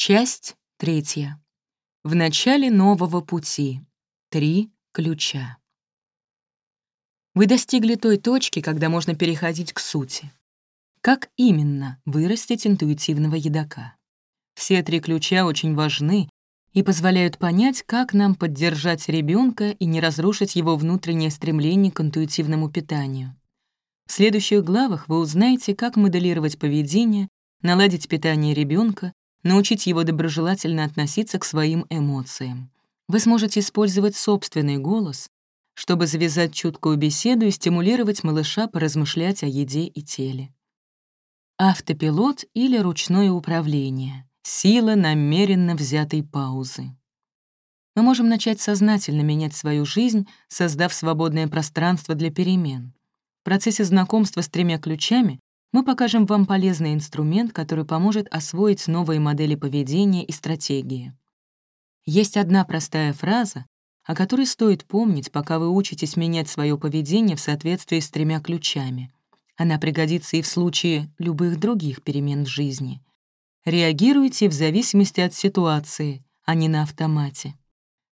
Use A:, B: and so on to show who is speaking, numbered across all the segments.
A: Часть третья. В начале нового пути. Три ключа. Вы достигли той точки, когда можно переходить к сути. Как именно вырастить интуитивного едока? Все три ключа очень важны и позволяют понять, как нам поддержать ребенка и не разрушить его внутреннее стремление к интуитивному питанию. В следующих главах вы узнаете, как моделировать поведение, наладить питание ребенка, научить его доброжелательно относиться к своим эмоциям. Вы сможете использовать собственный голос, чтобы завязать чуткую беседу и стимулировать малыша поразмышлять о еде и теле. Автопилот или ручное управление. Сила намеренно взятой паузы. Мы можем начать сознательно менять свою жизнь, создав свободное пространство для перемен. В процессе знакомства с тремя ключами мы покажем вам полезный инструмент, который поможет освоить новые модели поведения и стратегии. Есть одна простая фраза, о которой стоит помнить, пока вы учитесь менять свое поведение в соответствии с тремя ключами. Она пригодится и в случае любых других перемен в жизни. Реагируйте в зависимости от ситуации, а не на автомате.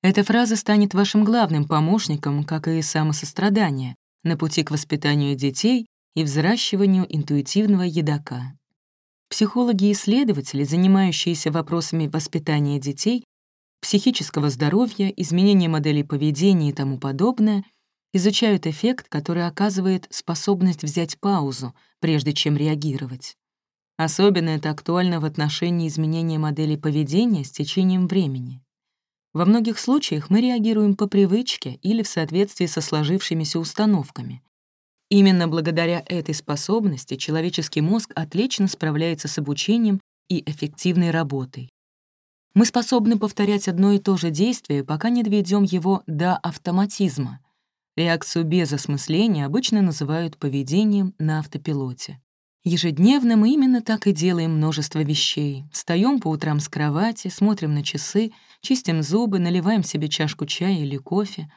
A: Эта фраза станет вашим главным помощником, как и самосострадание, на пути к воспитанию детей и взращиванию интуитивного едока. Психологи и исследователи, занимающиеся вопросами воспитания детей, психического здоровья, изменения моделей поведения и тому подобное, изучают эффект, который оказывает способность взять паузу, прежде чем реагировать. Особенно это актуально в отношении изменения моделей поведения с течением времени. Во многих случаях мы реагируем по привычке или в соответствии со сложившимися установками. Именно благодаря этой способности человеческий мозг отлично справляется с обучением и эффективной работой. Мы способны повторять одно и то же действие, пока не доведем его до автоматизма. Реакцию без осмысления обычно называют поведением на автопилоте. Ежедневно мы именно так и делаем множество вещей. Встаем по утрам с кровати, смотрим на часы, чистим зубы, наливаем себе чашку чая или кофе.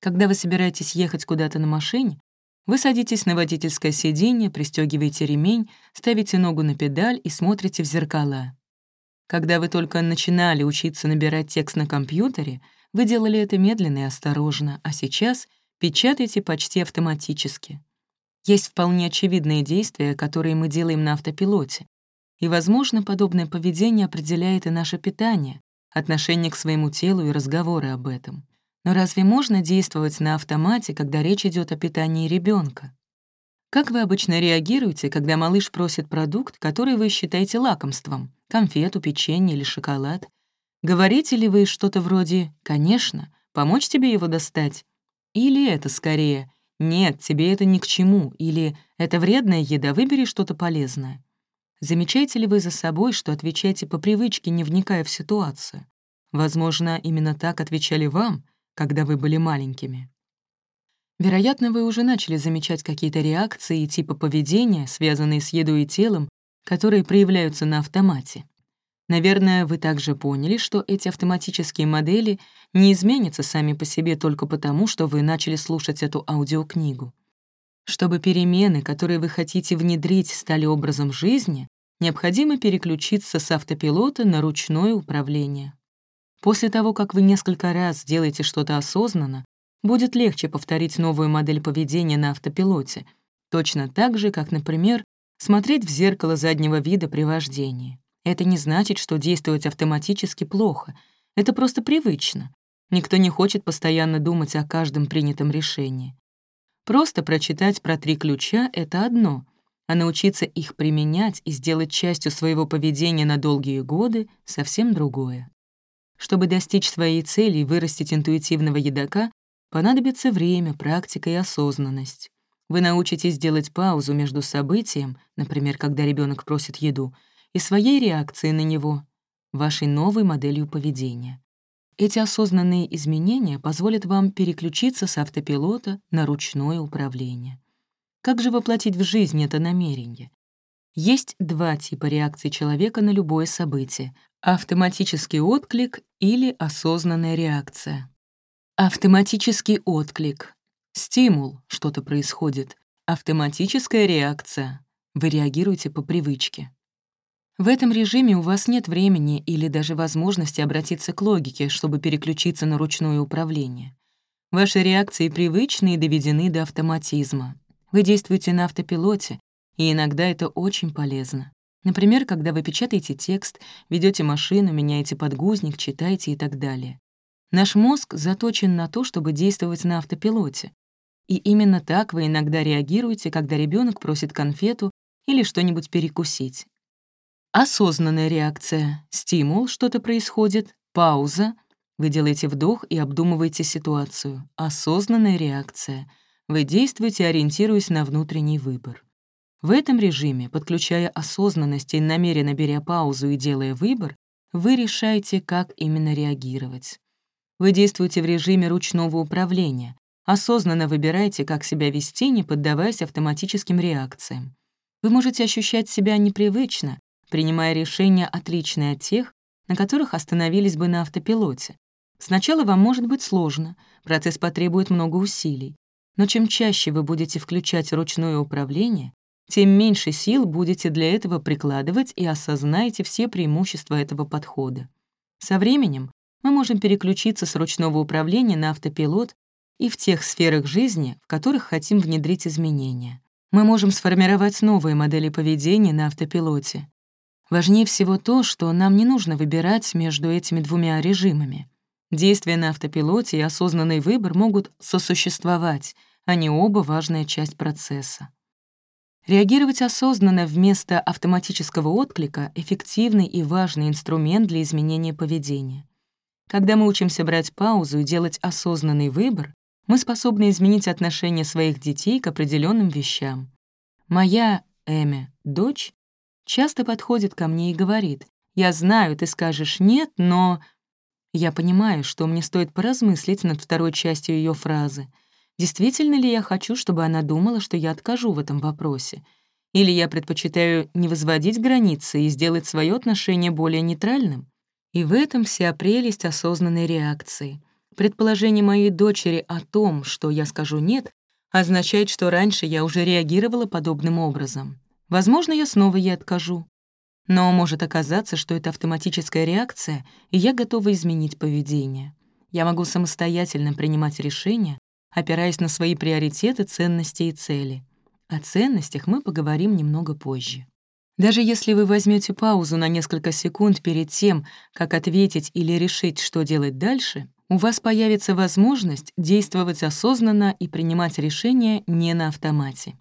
A: Когда вы собираетесь ехать куда-то на машине, вы садитесь на водительское сиденье, пристегиваете ремень, ставите ногу на педаль и смотрите в зеркала. Когда вы только начинали учиться набирать текст на компьютере, вы делали это медленно и осторожно, а сейчас печатаете почти автоматически. Есть вполне очевидные действия, которые мы делаем на автопилоте. И, возможно, подобное поведение определяет и наше питание, отношение к своему телу и разговоры об этом. Но разве можно действовать на автомате, когда речь идет о питании ребенка? Как вы обычно реагируете, когда малыш просит продукт, который вы считаете лакомством, конфету, печенье или шоколад? Говорите ли вы что-то вроде «конечно», «помочь тебе его достать»? Или это скорее «нет, тебе это ни к чему» или «это вредная еда, выбери что-то полезное». Замечаете ли вы за собой, что отвечаете по привычке, не вникая в ситуацию? Возможно, именно так отвечали вам, когда вы были маленькими. Вероятно, вы уже начали замечать какие-то реакции и типы поведения, связанные с едой и телом, которые проявляются на автомате. Наверное, вы также поняли, что эти автоматические модели не изменятся сами по себе только потому, что вы начали слушать эту аудиокнигу. Чтобы перемены, которые вы хотите внедрить, стали образом жизни, необходимо переключиться с автопилота на ручное управление. После того, как вы несколько раз сделаете что-то осознанно, будет легче повторить новую модель поведения на автопилоте, точно так же, как, например, смотреть в зеркало заднего вида при вождении. Это не значит, что действовать автоматически плохо. Это просто привычно. Никто не хочет постоянно думать о каждом принятом решении. Просто прочитать про три ключа — это одно, а научиться их применять и сделать частью своего поведения на долгие годы — совсем другое. Чтобы достичь своей цели и вырастить интуитивного едока, понадобится время, практика и осознанность. Вы научитесь делать паузу между событием, например, когда ребенок просит еду, и своей реакцией на него, вашей новой моделью поведения. Эти осознанные изменения позволят вам переключиться с автопилота на ручное управление. Как же воплотить в жизнь это намерение? Есть два типа реакции человека на любое событие — автоматический отклик или осознанная реакция. Автоматический отклик. Стимул, что-то происходит. Автоматическая реакция. Вы реагируете по привычке. В этом режиме у вас нет времени или даже возможности обратиться к логике, чтобы переключиться на ручное управление. Ваши реакции привычны и доведены до автоматизма. Вы действуете на автопилоте, и иногда это очень полезно. Например, когда вы печатаете текст, ведете машину, меняете подгузник, читаете и так далее. Наш мозг заточен на то, чтобы действовать на автопилоте. И именно так вы иногда реагируете, когда ребенок просит конфету или что-нибудь перекусить. Осознанная реакция — стимул, что-то происходит, пауза — вы делаете вдох и обдумываете ситуацию. Осознанная реакция — вы действуете, ориентируясь на внутренний выбор. В этом режиме, подключая осознанность и намеренно беря паузу и делая выбор, вы решаете, как именно реагировать. Вы действуете в режиме ручного управления, осознанно выбираете, как себя вести, не поддаваясь автоматическим реакциям. Вы можете ощущать себя непривычно, принимая решения, отличные от тех, на которых остановились бы на автопилоте. Сначала вам может быть сложно, процесс потребует много усилий, но чем чаще вы будете включать ручное управление, тем меньше сил будете для этого прикладывать и осознаете все преимущества этого подхода. Со временем мы можем переключиться с ручного управления на автопилот и в тех сферах жизни, в которых хотим внедрить изменения. Мы можем сформировать новые модели поведения на автопилоте, Важнее всего то, что нам не нужно выбирать между этими двумя режимами. Действия на автопилоте и осознанный выбор могут сосуществовать, они оба важная часть процесса. Реагировать осознанно вместо автоматического отклика — эффективный и важный инструмент для изменения поведения. Когда мы учимся брать паузу и делать осознанный выбор, мы способны изменить отношение своих детей к определенным вещам. Моя Эми, дочь, часто подходит ко мне и говорит, «Я знаю, ты скажешь «нет», но...» Я понимаю, что мне стоит поразмыслить над второй частью ее фразы. Действительно ли я хочу, чтобы она думала, что я откажу в этом вопросе? Или я предпочитаю не возводить границы и сделать свое отношение более нейтральным? И в этом вся прелесть осознанной реакции. Предположение моей дочери о том, что я скажу «нет», означает, что раньше я уже реагировала подобным образом. Возможно, я снова ей откажу. Но может оказаться, что это автоматическая реакция, и я готова изменить поведение. Я могу самостоятельно принимать решения, опираясь на свои приоритеты, ценности и цели. О ценностях мы поговорим немного позже. Даже если вы возьмете паузу на несколько секунд перед тем, как ответить или решить, что делать дальше, у вас появится возможность действовать осознанно и принимать решения не на автомате.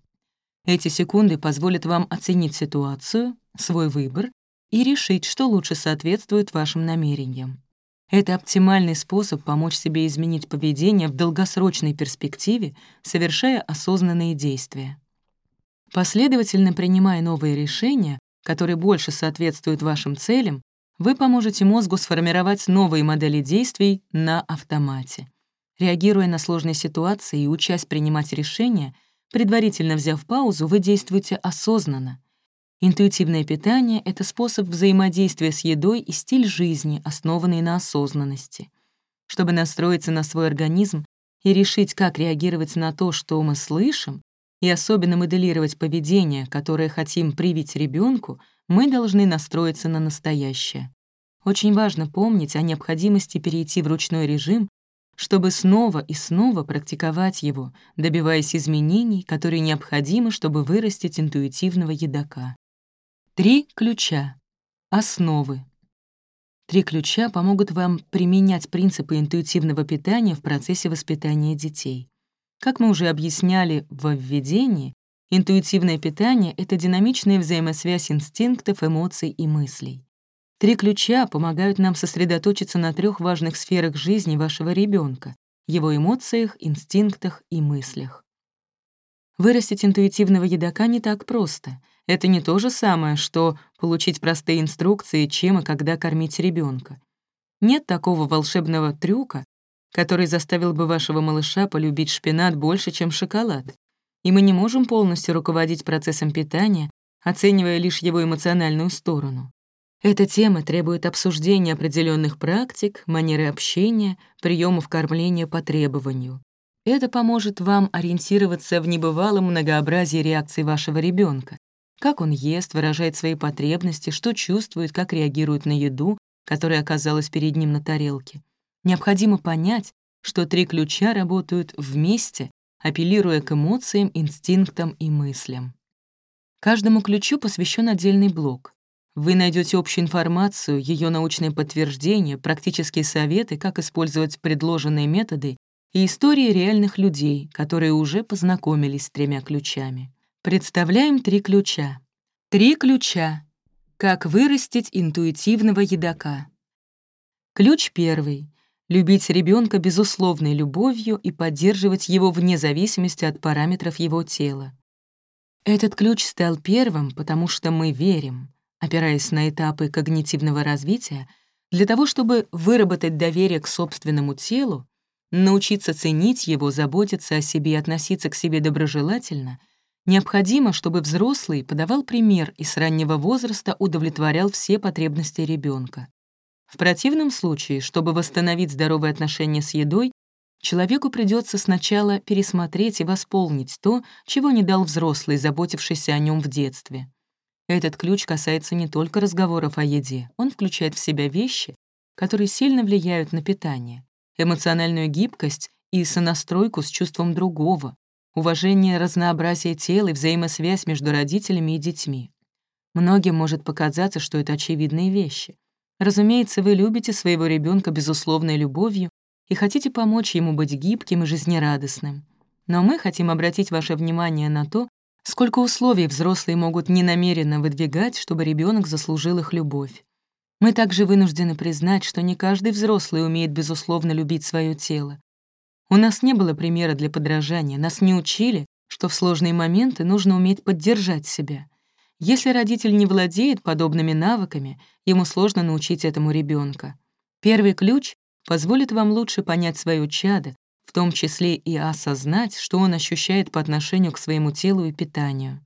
A: Эти секунды позволят вам оценить ситуацию, свой выбор и решить, что лучше соответствует вашим намерениям. Это оптимальный способ помочь себе изменить поведение в долгосрочной перспективе, совершая осознанные действия. Последовательно принимая новые решения, которые больше соответствуют вашим целям, вы поможете мозгу сформировать новые модели действий на автомате. Реагируя на сложные ситуации и учась принимать решения — Предварительно взяв паузу, вы действуете осознанно. Интуитивное питание — это способ взаимодействия с едой и стиль жизни, основанный на осознанности. Чтобы настроиться на свой организм и решить, как реагировать на то, что мы слышим, и особенно моделировать поведение, которое хотим привить ребенку, мы должны настроиться на настоящее. Очень важно помнить о необходимости перейти в ручной режим чтобы снова и снова практиковать его, добиваясь изменений, которые необходимы, чтобы вырастить интуитивного едока. Три ключа. Основы. Три ключа помогут вам применять принципы интуитивного питания в процессе воспитания детей. Как мы уже объясняли во введении, интуитивное питание — это динамичная взаимосвязь инстинктов, эмоций и мыслей. Три ключа помогают нам сосредоточиться на трех важных сферах жизни вашего ребенка: его эмоциях, инстинктах и мыслях. Вырастить интуитивного едока не так просто. Это не то же самое, что получить простые инструкции, чем и когда кормить ребенка. Нет такого волшебного трюка, который заставил бы вашего малыша полюбить шпинат больше, чем шоколад. И мы не можем полностью руководить процессом питания, оценивая лишь его эмоциональную сторону. Эта тема требует обсуждения определенных практик, манеры общения, приемов кормления по требованию. Это поможет вам ориентироваться в небывалом многообразии реакций вашего ребенка, Как он ест, выражает свои потребности, что чувствует, как реагирует на еду, которая оказалась перед ним на тарелке. Необходимо понять, что три ключа работают вместе, апеллируя к эмоциям, инстинктам и мыслям. Каждому ключу посвящен отдельный блок. Вы найдете общую информацию, ее научные подтверждения, практические советы, как использовать предложенные методы и истории реальных людей, которые уже познакомились с тремя ключами. Представляем три ключа. Три ключа. Как вырастить интуитивного едока. Ключ первый. Любить ребенка безусловной любовью и поддерживать его вне зависимости от параметров его тела. Этот ключ стал первым, потому что мы верим, опираясь на этапы когнитивного развития, для того, чтобы выработать доверие к собственному телу, научиться ценить его, заботиться о себе и относиться к себе доброжелательно, необходимо, чтобы взрослый подавал пример и с раннего возраста удовлетворял все потребности ребенка. В противном случае, чтобы восстановить здоровые отношения с едой, человеку придется сначала пересмотреть и восполнить то, чего не дал взрослый, заботившийся о нем в детстве. Этот ключ касается не только разговоров о еде, он включает в себя вещи, которые сильно влияют на питание, эмоциональную гибкость и сонастройку с чувством другого, уважение разнообразия тела и взаимосвязь между родителями и детьми. Многим может показаться, что это очевидные вещи. Разумеется, вы любите своего ребенка безусловной любовью и хотите помочь ему быть гибким и жизнерадостным. Но мы хотим обратить ваше внимание на то, Сколько условий взрослые могут ненамеренно выдвигать, чтобы ребенок заслужил их любовь. Мы также вынуждены признать, что не каждый взрослый умеет безусловно любить свое тело. У нас не было примера для подражания, нас не учили, что в сложные моменты нужно уметь поддержать себя. Если родитель не владеет подобными навыками, ему сложно научить этому ребенка. Первый ключ позволит вам лучше понять свое чадо, в том числе и осознать, что он ощущает по отношению к своему телу и питанию.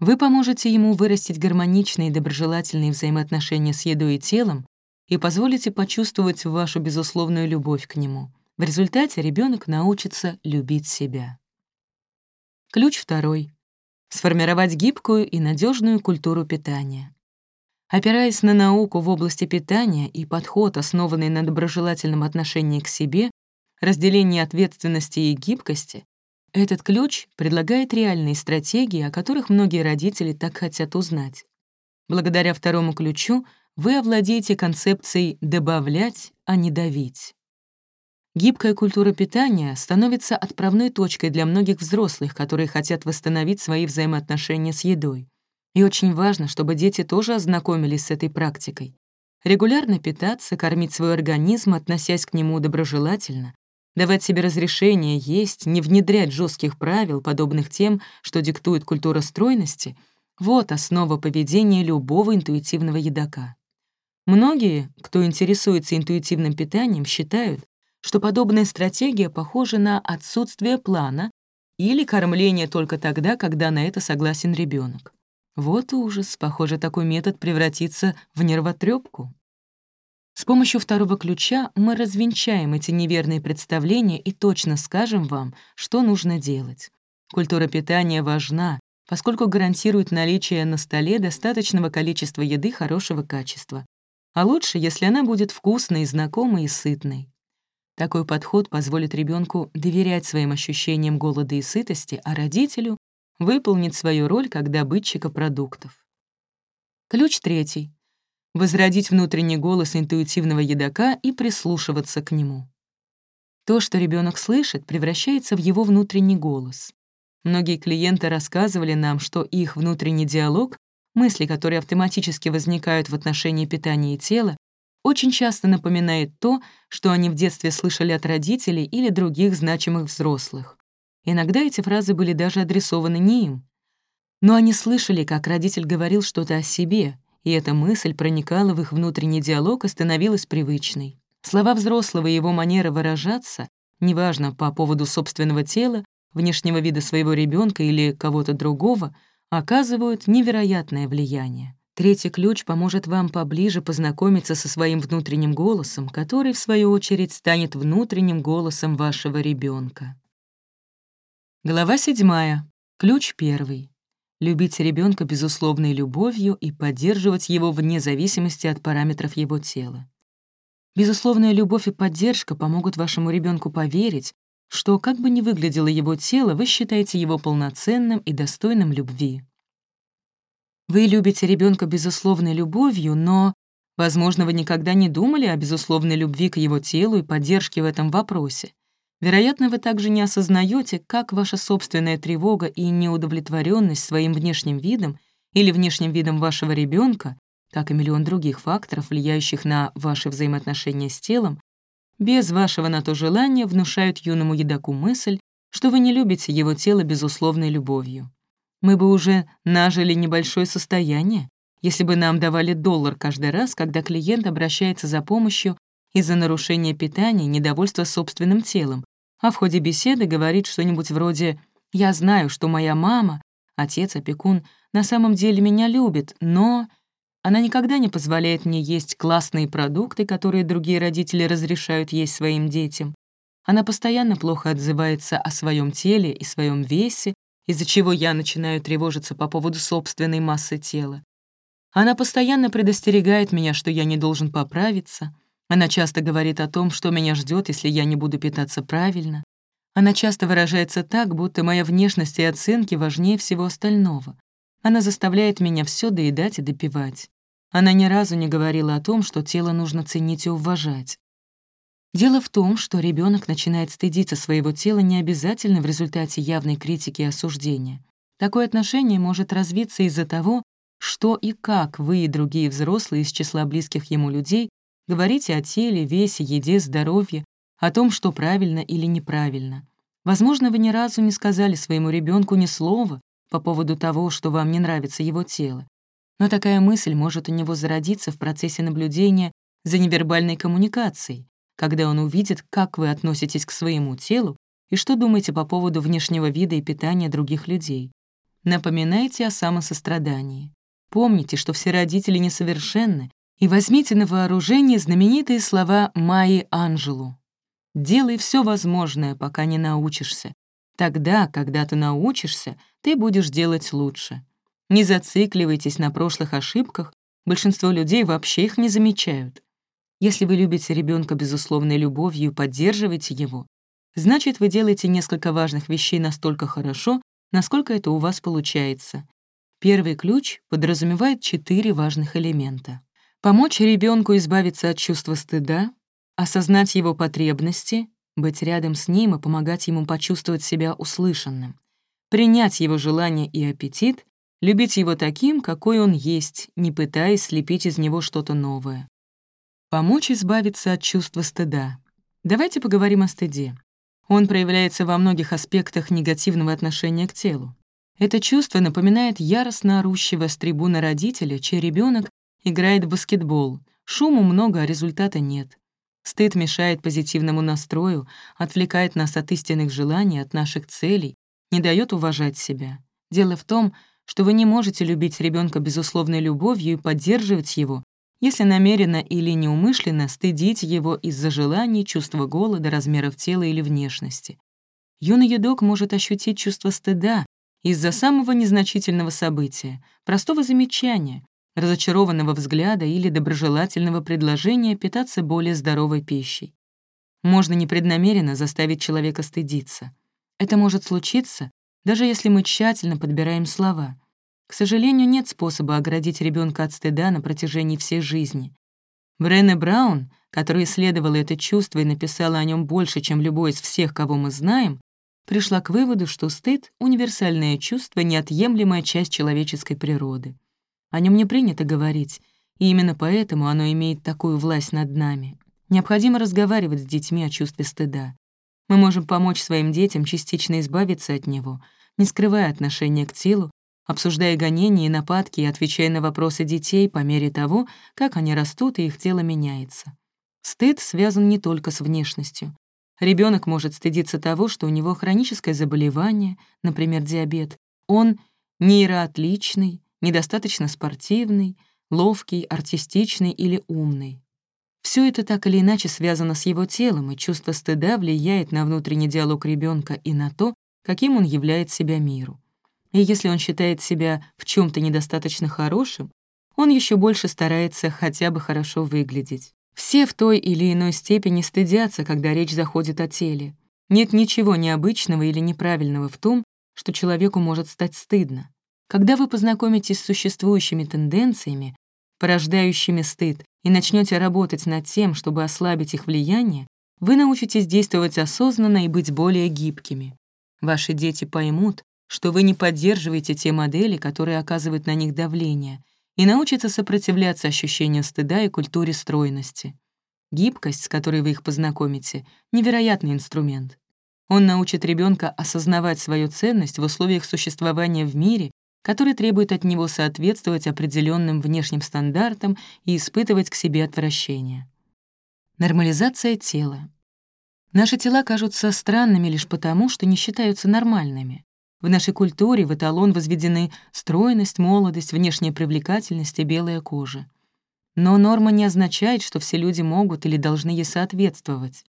A: Вы поможете ему вырастить гармоничные и доброжелательные взаимоотношения с едой и телом и позволите почувствовать вашу безусловную любовь к нему. В результате ребенок научится любить себя. Ключ второй. Сформировать гибкую и надежную культуру питания. Опираясь на науку в области питания и подход, основанный на доброжелательном отношении к себе, разделении ответственности и гибкости, этот ключ предлагает реальные стратегии, о которых многие родители так хотят узнать. Благодаря второму ключу вы овладеете концепцией «добавлять, а не давить». Гибкая культура питания становится отправной точкой для многих взрослых, которые хотят восстановить свои взаимоотношения с едой. И очень важно, чтобы дети тоже ознакомились с этой практикой. Регулярно питаться, кормить свой организм, относясь к нему доброжелательно, давать себе разрешение есть, не внедрять жестких правил, подобных тем, что диктует культура стройности, вот основа поведения любого интуитивного едока. Многие, кто интересуется интуитивным питанием, считают, что подобная стратегия похожа на отсутствие плана или кормление только тогда, когда на это согласен ребенок. Вот ужас, похоже, такой метод превратится в нервотрепку. С помощью второго ключа мы развенчаем эти неверные представления и точно скажем вам, что нужно делать. Культура питания важна, поскольку гарантирует наличие на столе достаточного количества еды хорошего качества. А лучше, если она будет вкусной, знакомой и сытной. Такой подход позволит ребенку доверять своим ощущениям голода и сытости, а родителю — выполнить свою роль как добытчика продуктов. Ключ третий возродить внутренний голос интуитивного едока и прислушиваться к нему. То, что ребенок слышит, превращается в его внутренний голос. Многие клиенты рассказывали нам, что их внутренний диалог, мысли, которые автоматически возникают в отношении питания и тела, очень часто напоминает то, что они в детстве слышали от родителей или других значимых взрослых. Иногда эти фразы были даже адресованы не им. Но они слышали, как родитель говорил что-то о себе, и эта мысль проникала в их внутренний диалог и становилась привычной. Слова взрослого и его манера выражаться, неважно по поводу собственного тела, внешнего вида своего ребенка или кого-то другого, оказывают невероятное влияние. Третий ключ поможет вам поближе познакомиться со своим внутренним голосом, который, в свою очередь, станет внутренним голосом вашего ребенка. Глава седьмая. Ключ первый. любить ребенка безусловной любовью и поддерживать его вне зависимости от параметров его тела. Безусловная любовь и поддержка помогут вашему ребенку поверить, что, как бы ни выглядело его тело, вы считаете его полноценным и достойным любви. Вы любите ребенка безусловной любовью, но, возможно, вы никогда не думали о безусловной любви к его телу и поддержке в этом вопросе. Вероятно, вы также не осознаете, как ваша собственная тревога и неудовлетворенность своим внешним видом или внешним видом вашего ребенка как и миллион других факторов, влияющих на ваши взаимоотношения с телом, без вашего на то желания внушают юному едоку мысль, что вы не любите его тело безусловной любовью. Мы бы уже нажили небольшое состояние, если бы нам давали доллар каждый раз, когда клиент обращается за помощью из-за нарушения питания, недовольства собственным телом, а в ходе беседы говорит что-нибудь вроде «Я знаю, что моя мама, отец, опекун, на самом деле меня любит, но...» Она никогда не позволяет мне есть классные продукты, которые другие родители разрешают есть своим детям. Она постоянно плохо отзывается о своем теле и своем весе, из-за чего я начинаю тревожиться по поводу собственной массы тела. Она постоянно предостерегает меня, что я не должен поправиться. Она часто говорит о том, что меня ждет, если я не буду питаться правильно. Она часто выражается так, будто моя внешность и оценки важнее всего остального. Она заставляет меня все доедать и допивать. Она ни разу не говорила о том, что тело нужно ценить и уважать. Дело в том, что ребенок начинает стыдиться своего тела не обязательно в результате явной критики и осуждения. Такое отношение может развиться из-за того, что и как вы и другие взрослые из числа близких ему людей говорите о теле, весе, еде, здоровье, о том, что правильно или неправильно. Возможно, вы ни разу не сказали своему ребенку ни слова по поводу того, что вам не нравится его тело. Но такая мысль может у него зародиться в процессе наблюдения за невербальной коммуникацией, когда он увидит, как вы относитесь к своему телу и что думаете по поводу внешнего вида и питания других людей. Напоминайте о самосострадании. Помните, что все родители несовершенны, и возьмите на вооружение знаменитые слова Майи Анжелу. «Делай все возможное, пока не научишься. Тогда, когда ты научишься, ты будешь делать лучше. Не зацикливайтесь на прошлых ошибках, большинство людей вообще их не замечают. Если вы любите ребенка безусловной любовью и поддерживаете его, значит, вы делаете несколько важных вещей настолько хорошо, насколько это у вас получается. Первый ключ подразумевает четыре важных элемента. Помочь ребенку избавиться от чувства стыда, осознать его потребности, быть рядом с ним и помогать ему почувствовать себя услышанным, принять его желания и аппетит любить его таким, какой он есть, не пытаясь слепить из него что-то новое. Помочь избавиться от чувства стыда. Давайте поговорим о стыде. Он проявляется во многих аспектах негативного отношения к телу. Это чувство напоминает яростно орущего с трибуны родителя, чей ребенок играет в баскетбол. Шуму много, а результата нет. Стыд мешает позитивному настрою, отвлекает нас от истинных желаний, от наших целей, не дает уважать себя. Дело в том, что вы не можете любить ребенка безусловной любовью и поддерживать его, если намеренно или неумышленно стыдить его из-за желаний, чувства голода, размеров тела или внешности. Юный едок может ощутить чувство стыда из-за самого незначительного события, простого замечания, разочарованного взгляда или доброжелательного предложения питаться более здоровой пищей. Можно непреднамеренно заставить человека стыдиться. Это может случиться, даже если мы тщательно подбираем слова. К сожалению, нет способа оградить ребенка от стыда на протяжении всей жизни. Брене Браун, которая исследовала это чувство и написала о нем больше, чем любой из всех, кого мы знаем, пришла к выводу, что стыд — универсальное чувство, неотъемлемая часть человеческой природы. О нем не принято говорить, и именно поэтому оно имеет такую власть над нами. Необходимо разговаривать с детьми о чувстве стыда. Мы можем помочь своим детям частично избавиться от него, не скрывая отношения к телу, обсуждая гонения и нападки и отвечая на вопросы детей по мере того, как они растут и их тело меняется. Стыд связан не только с внешностью. Ребенок может стыдиться того, что у него хроническое заболевание, например, диабет. Он нейроотличный, недостаточно спортивный, ловкий, артистичный или умный. Все это так или иначе связано с его телом, и чувство стыда влияет на внутренний диалог ребенка и на то, каким он являет себя миру. И если он считает себя в чем то недостаточно хорошим, он еще больше старается хотя бы хорошо выглядеть. Все в той или иной степени стыдятся, когда речь заходит о теле. Нет ничего необычного или неправильного в том, что человеку может стать стыдно. Когда вы познакомитесь с существующими тенденциями, порождающими стыд, и начнете работать над тем, чтобы ослабить их влияние, вы научитесь действовать осознанно и быть более гибкими. Ваши дети поймут, что вы не поддерживаете те модели, которые оказывают на них давление, и научатся сопротивляться ощущению стыда и культуре стройности. Гибкость, с которой вы их познакомите, — невероятный инструмент. Он научит ребенка осознавать свою ценность в условиях существования в мире, который требует от него соответствовать определенным внешним стандартам и испытывать к себе отвращение. Нормализация тела. Наши тела кажутся странными лишь потому, что не считаются нормальными. В нашей культуре в эталон возведены стройность, молодость, внешняя привлекательность и белая кожа. Но норма не означает, что все люди могут или должны ей соответствовать.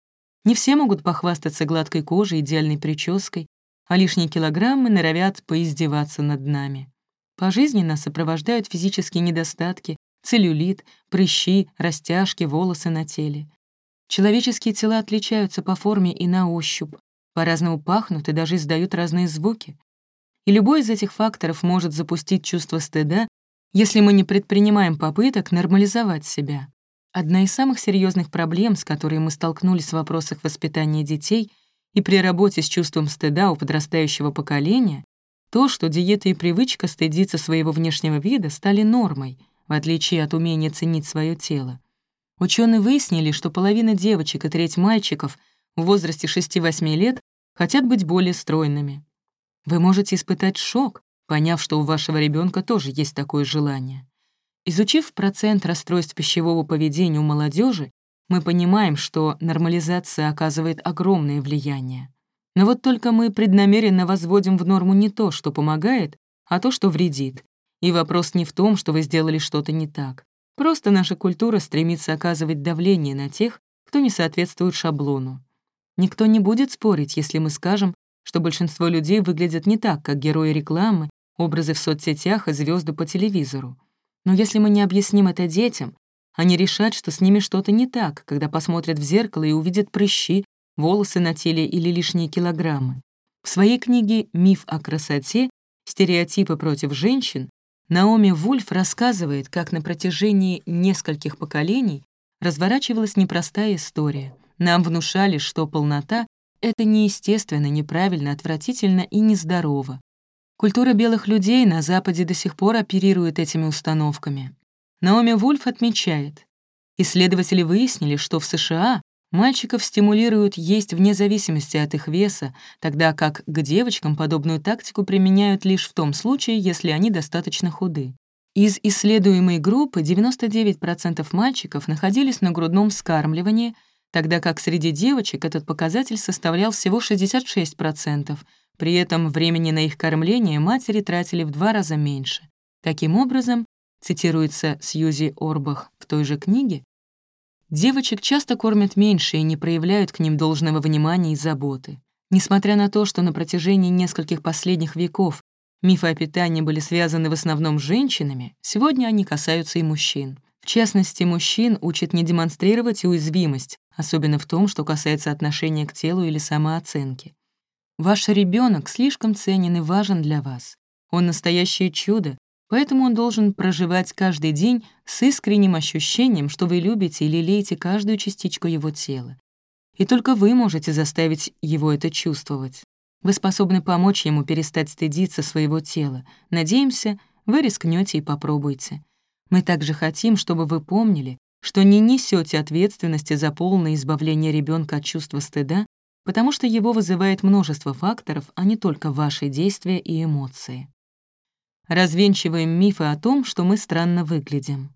A: Не все могут похвастаться гладкой кожей, идеальной прической, а лишние килограммы норовят поиздеваться над нами. По жизни нас сопровождают физические недостатки, целлюлит, прыщи, растяжки, волосы на теле. Человеческие тела отличаются по форме и на ощупь, по-разному пахнут и даже издают разные звуки. И любой из этих факторов может запустить чувство стыда, если мы не предпринимаем попыток нормализовать себя. Одна из самых серьезных проблем, с которой мы столкнулись в вопросах воспитания детей и при работе с чувством стыда у подрастающего поколения, то, что диета и привычка стыдиться своего внешнего вида стали нормой, в отличие от умения ценить свое тело. Ученые выяснили, что половина девочек и треть мальчиков в возрасте 6-8 лет хотят быть более стройными. Вы можете испытать шок, поняв, что у вашего ребенка тоже есть такое желание. Изучив процент расстройств пищевого поведения у молодежи, мы понимаем, что нормализация оказывает огромное влияние. Но вот только мы преднамеренно возводим в норму не то, что помогает, а то, что вредит. И вопрос не в том, что вы сделали что-то не так. Просто наша культура стремится оказывать давление на тех, кто не соответствует шаблону. Никто не будет спорить, если мы скажем, что большинство людей выглядят не так, как герои рекламы, образы в соцсетях и звезды по телевизору. Но если мы не объясним это детям, они решат, что с ними что-то не так, когда посмотрят в зеркало и увидят прыщи, волосы на теле или лишние килограммы. В своей книге «Миф о красоте. Стереотипы против женщин» Наоми Вульф рассказывает, как на протяжении нескольких поколений разворачивалась непростая история. Нам внушали, что полнота — это неестественно, неправильно, отвратительно и нездорово. Культура белых людей на Западе до сих пор оперирует этими установками. Наоми Вульф отмечает, исследователи выяснили, что в США мальчиков стимулируют есть вне зависимости от их веса, тогда как к девочкам подобную тактику применяют лишь в том случае, если они достаточно худы. Из исследуемой группы 99% мальчиков находились на грудном вскармливании, тогда как среди девочек этот показатель составлял всего 66%, при этом времени на их кормление матери тратили в два раза меньше. Таким образом, цитируется Сьюзи Орбах в той же книге, девочек часто кормят меньше и не проявляют к ним должного внимания и заботы. Несмотря на то, что на протяжении нескольких последних веков мифы о питании были связаны в основном с женщинами, сегодня они касаются и мужчин. В частности, мужчин учат не демонстрировать уязвимость, особенно в том, что касается отношения к телу или самооценки. Ваш ребенок слишком ценен и важен для вас. Он настоящее чудо, поэтому он должен проживать каждый день с искренним ощущением, что вы любите и лелеете каждую частичку его тела. И только вы можете заставить его это чувствовать. Вы способны помочь ему перестать стыдиться своего тела. Надеемся, вы рискнете и попробуйте. Мы также хотим, чтобы вы помнили, что не несете ответственности за полное избавление ребенка от чувства стыда потому что его вызывает множество факторов, а не только ваши действия и эмоции. Развенчиваем мифы о том, что мы странно выглядим.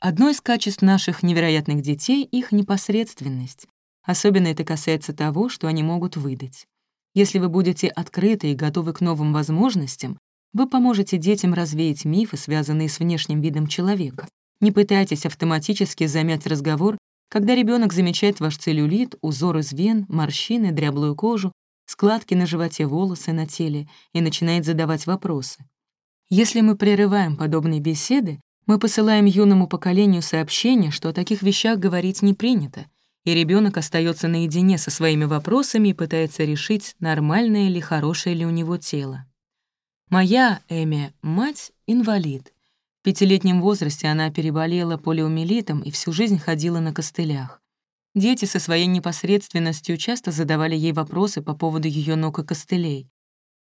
A: Одно из качеств наших невероятных детей — их непосредственность. Особенно это касается того, что они могут выдать. Если вы будете открыты и готовы к новым возможностям, вы поможете детям развеять мифы, связанные с внешним видом человека. Не пытайтесь автоматически замять разговор когда ребенок замечает ваш целлюлит, узор из вен, морщины, дряблую кожу складки на животе, волосы на теле и начинает задавать вопросы. Если мы прерываем подобные беседы, мы посылаем юному поколению сообщение, что о таких вещах говорить не принято, и ребенок остается наедине со своими вопросами и пытается решить, нормальное ли, хорошее ли у него тело. Моя, Эми, мать — инвалид. В пятилетнем возрасте она переболела полиомиелитом и всю жизнь ходила на костылях. Дети со своей непосредственностью часто задавали ей вопросы по поводу ее ног и костылей.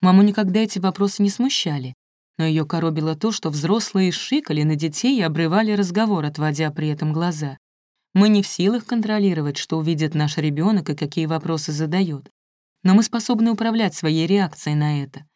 A: Маму никогда эти вопросы не смущали, но ее коробило то, что взрослые шикали на детей и обрывали разговор, отводя при этом глаза. Мы не в силах контролировать, что увидит наш ребенок и какие вопросы задает. Но мы способны управлять своей реакцией на это.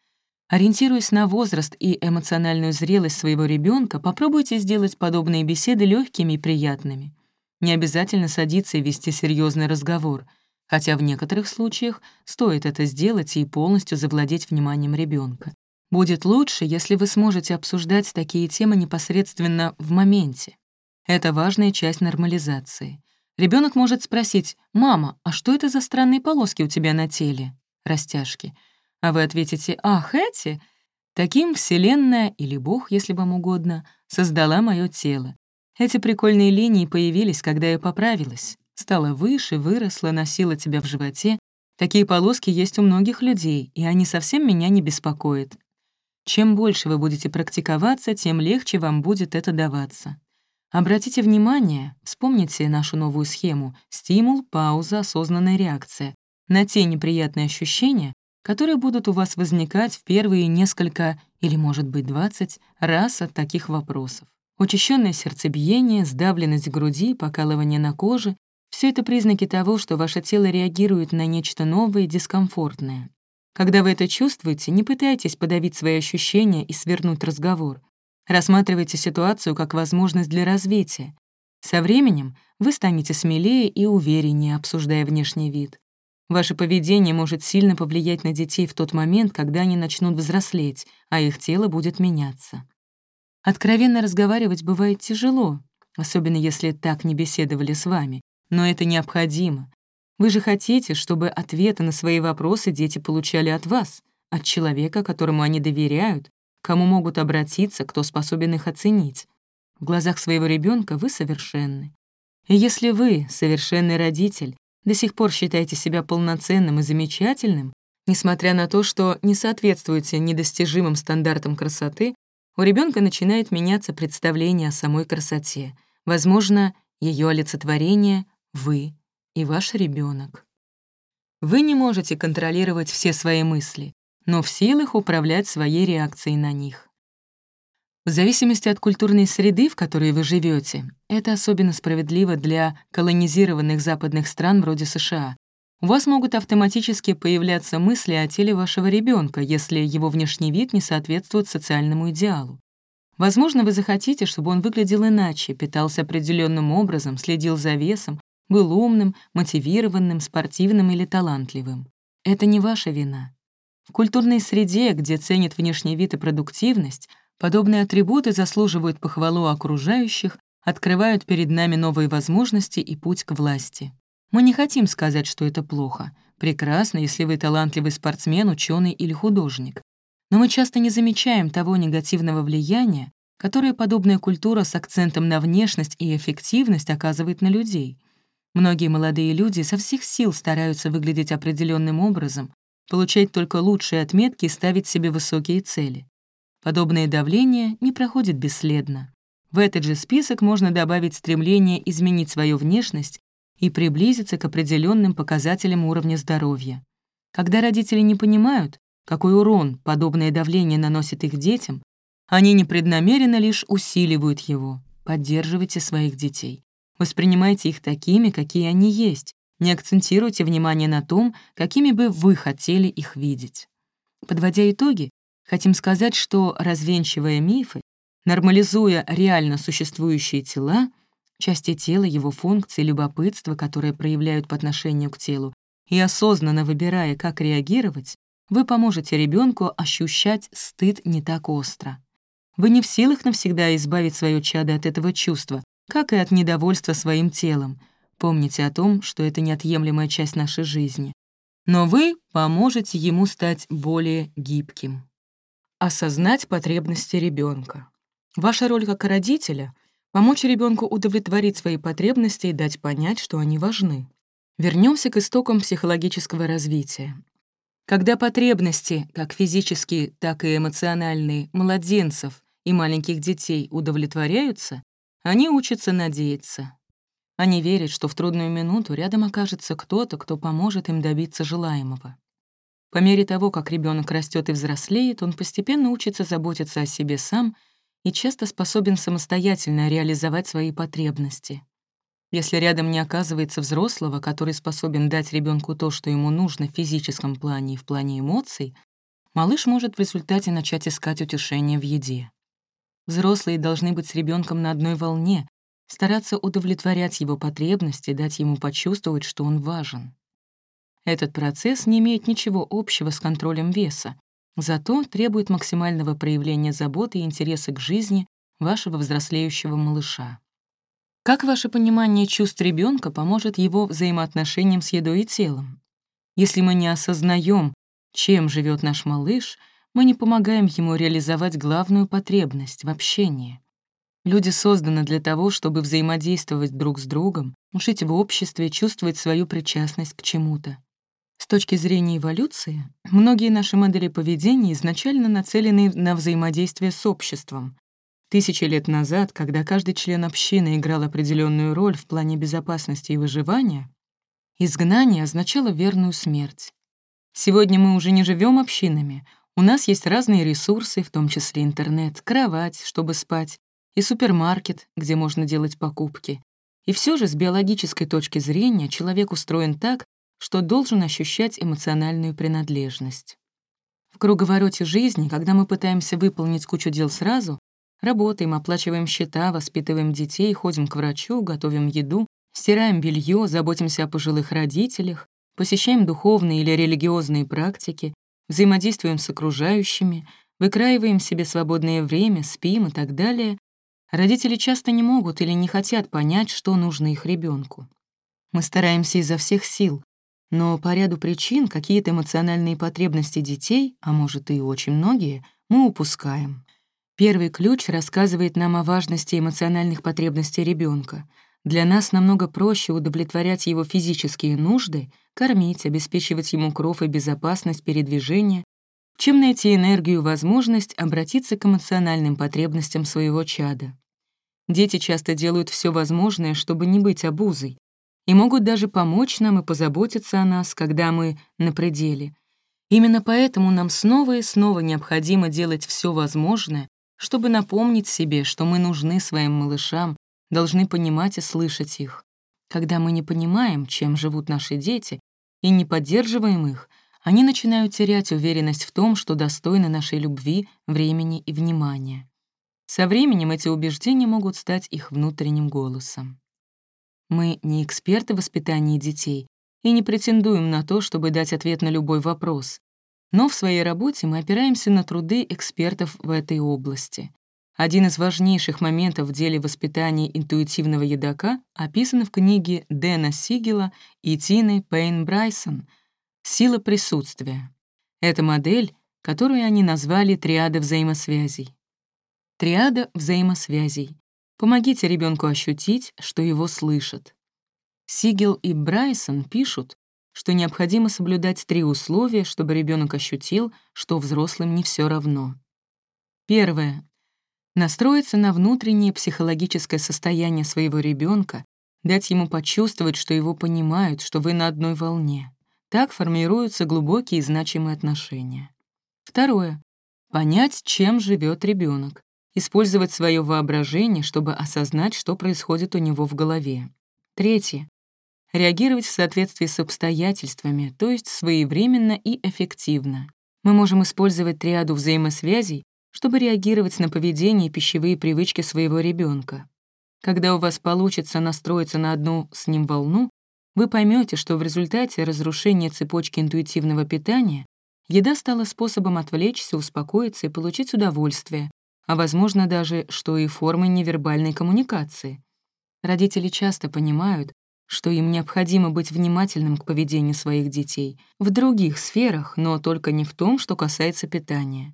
A: Ориентируясь на возраст и эмоциональную зрелость своего ребенка, попробуйте сделать подобные беседы легкими и приятными. Не обязательно садиться и вести серьезный разговор, хотя в некоторых случаях стоит это сделать и полностью завладеть вниманием ребенка. Будет лучше, если вы сможете обсуждать такие темы непосредственно в моменте. Это важная часть нормализации. Ребенок может спросить «Мама, а что это за странные полоски у тебя на теле?» Растяжки — а вы ответите «Ах, эти!» Таким Вселенная, или Бог, если вам угодно, создала мое тело. Эти прикольные линии появились, когда я поправилась. Стала выше, выросла, носила тебя в животе. Такие полоски есть у многих людей, и они совсем меня не беспокоят. Чем больше вы будете практиковаться, тем легче вам будет это даваться. Обратите внимание, вспомните нашу новую схему «стимул, пауза, осознанная реакция» на те неприятные ощущения, которые будут у вас возникать в первые несколько или, может быть, 20 раз от таких вопросов. Учащенное сердцебиение, сдавленность груди, покалывание на коже — все это признаки того, что ваше тело реагирует на нечто новое и дискомфортное. Когда вы это чувствуете, не пытайтесь подавить свои ощущения и свернуть разговор. Рассматривайте ситуацию как возможность для развития. Со временем вы станете смелее и увереннее, обсуждая внешний вид. Ваше поведение может сильно повлиять на детей в тот момент, когда они начнут взрослеть, а их тело будет меняться. Откровенно разговаривать бывает тяжело, особенно если так не беседовали с вами, но это необходимо. Вы же хотите, чтобы ответы на свои вопросы дети получали от вас, от человека, которому они доверяют, кому могут обратиться, кто способен их оценить. В глазах своего ребенка вы совершенны. И если вы, совершенный родитель, до сих пор считаете себя полноценным и замечательным, несмотря на то, что не соответствуете недостижимым стандартам красоты, у ребенка начинает меняться представление о самой красоте. Возможно, ее олицетворение — вы и ваш ребенок. Вы не можете контролировать все свои мысли, но в силах управлять своей реакцией на них. В зависимости от культурной среды, в которой вы живете, это особенно справедливо для колонизированных западных стран вроде США. У вас могут автоматически появляться мысли о теле вашего ребенка, если его внешний вид не соответствует социальному идеалу. Возможно, вы захотите, чтобы он выглядел иначе, питался определенным образом, следил за весом, был умным, мотивированным, спортивным или талантливым. Это не ваша вина. В культурной среде, где ценят внешний вид и продуктивность, Подобные атрибуты заслуживают похвалу окружающих, открывают перед нами новые возможности и путь к власти. Мы не хотим сказать, что это плохо. Прекрасно, если вы талантливый спортсмен, ученый или художник. Но мы часто не замечаем того негативного влияния, которое подобная культура с акцентом на внешность и эффективность оказывает на людей. Многие молодые люди со всех сил стараются выглядеть определенным образом, получать только лучшие отметки и ставить себе высокие цели. Подобное давление не проходит бесследно. В этот же список можно добавить стремление изменить свою внешность и приблизиться к определенным показателям уровня здоровья. Когда родители не понимают, какой урон подобное давление наносит их детям, они непреднамеренно лишь усиливают его. Поддерживайте своих детей. Воспринимайте их такими, какие они есть. Не акцентируйте внимание на том, какими бы вы хотели их видеть. Подводя итоги, Хотим сказать, что, развенчивая мифы, нормализуя реально существующие тела, части тела, его функции, любопытство, которые проявляют по отношению к телу, и осознанно выбирая, как реагировать, вы поможете ребенку ощущать стыд не так остро. Вы не в силах навсегда избавить свое чадо от этого чувства, как и от недовольства своим телом. Помните о том, что это неотъемлемая часть нашей жизни. но вы поможете ему стать более гибким. Осознать потребности ребенка. Ваша роль как родителя — помочь ребенку удовлетворить свои потребности и дать понять, что они важны. Вернемся к истокам психологического развития. Когда потребности, как физические, так и эмоциональные, младенцев и маленьких детей удовлетворяются, они учатся надеяться. Они верят, что в трудную минуту рядом окажется кто-то, кто поможет им добиться желаемого. По мере того, как ребенок растет и взрослеет, он постепенно учится заботиться о себе сам и часто способен самостоятельно реализовать свои потребности. Если рядом не оказывается взрослого, который способен дать ребенку то, что ему нужно в физическом плане и в плане эмоций, малыш может в результате начать искать утешение в еде. Взрослые должны быть с ребенком на одной волне, стараться удовлетворять его потребности, дать ему почувствовать, что он важен. Этот процесс не имеет ничего общего с контролем веса, зато требует максимального проявления заботы и интереса к жизни вашего взрослеющего малыша. Как ваше понимание чувств ребенка поможет его взаимоотношениям с едой и телом? Если мы не осознаем, чем живет наш малыш, мы не помогаем ему реализовать главную потребность в общении. Люди созданы для того, чтобы взаимодействовать друг с другом, жить в обществе, чувствовать свою причастность к чему-то. С точки зрения эволюции, многие наши модели поведения изначально нацелены на взаимодействие с обществом, Тысячи лет назад, когда каждый член общины играл определенную роль в плане безопасности и выживания, изгнание означало верную смерть. Сегодня мы уже не живем общинами. У нас есть разные ресурсы, в том числе интернет, кровать, чтобы спать, и супермаркет, где можно делать покупки. И все же с биологической точки зрения человек устроен так, что должен ощущать эмоциональную принадлежность. В круговороте жизни, когда мы пытаемся выполнить кучу дел сразу, Работаем, оплачиваем счета, воспитываем детей, ходим к врачу, готовим еду, стираем белье, заботимся о пожилых родителях, посещаем духовные или религиозные практики, взаимодействуем с окружающими, выкраиваем себе свободное время, спим и так далее, родители часто не могут или не хотят понять, что нужно их ребенку. Мы стараемся изо всех сил, но по ряду причин какие-то эмоциональные потребности детей, а может и очень многие, мы упускаем. Первый ключ рассказывает нам о важности эмоциональных потребностей ребенка. Для нас намного проще удовлетворять его физические нужды, кормить, обеспечивать ему кров и безопасность передвижения, чем найти энергию и возможность обратиться к эмоциональным потребностям своего чада. Дети часто делают все возможное, чтобы не быть обузой, и могут даже помочь нам и позаботиться о нас, когда мы на пределе. Именно поэтому нам снова и снова необходимо делать все возможное, чтобы напомнить себе, что мы нужны своим малышам, должны понимать и слышать их. Когда мы не понимаем, чем живут наши дети, и не поддерживаем их, они начинают терять уверенность в том, что достойны нашей любви, времени и внимания. Со временем эти убеждения могут стать их внутренним голосом. Мы не эксперты в воспитании детей и не претендуем на то, чтобы дать ответ на любой вопрос. Но в своей работе мы опираемся на труды экспертов в этой области. Один из важнейших моментов в деле воспитания интуитивного едока описан в книге Дэна Сигела и Тины Пейн Брайсон «Сила присутствия». Это модель, которую они назвали триада взаимосвязей. Триада взаимосвязей. Помогите ребенку ощутить, что его слышат. Сигел и Брайсон пишут, что необходимо соблюдать три условия, чтобы ребенок ощутил, что взрослым не все равно. Первое. Настроиться на внутреннее психологическое состояние своего ребенка, дать ему почувствовать, что его понимают, что вы на одной волне. Так формируются глубокие и значимые отношения. Второе. Понять, чем живет ребенок, использовать свое воображение, чтобы осознать, что происходит у него в голове. Третье реагировать в соответствии с обстоятельствами, то есть своевременно и эффективно. Мы можем использовать триаду взаимосвязей, чтобы реагировать на поведение и пищевые привычки своего ребенка. Когда у вас получится настроиться на одну с ним волну, вы поймете, что в результате разрушения цепочки интуитивного питания еда стала способом отвлечься, успокоиться и получить удовольствие, а, возможно, даже, что и формой невербальной коммуникации. Родители часто понимают, что им необходимо быть внимательным к поведению своих детей в других сферах, но только не в том, что касается питания.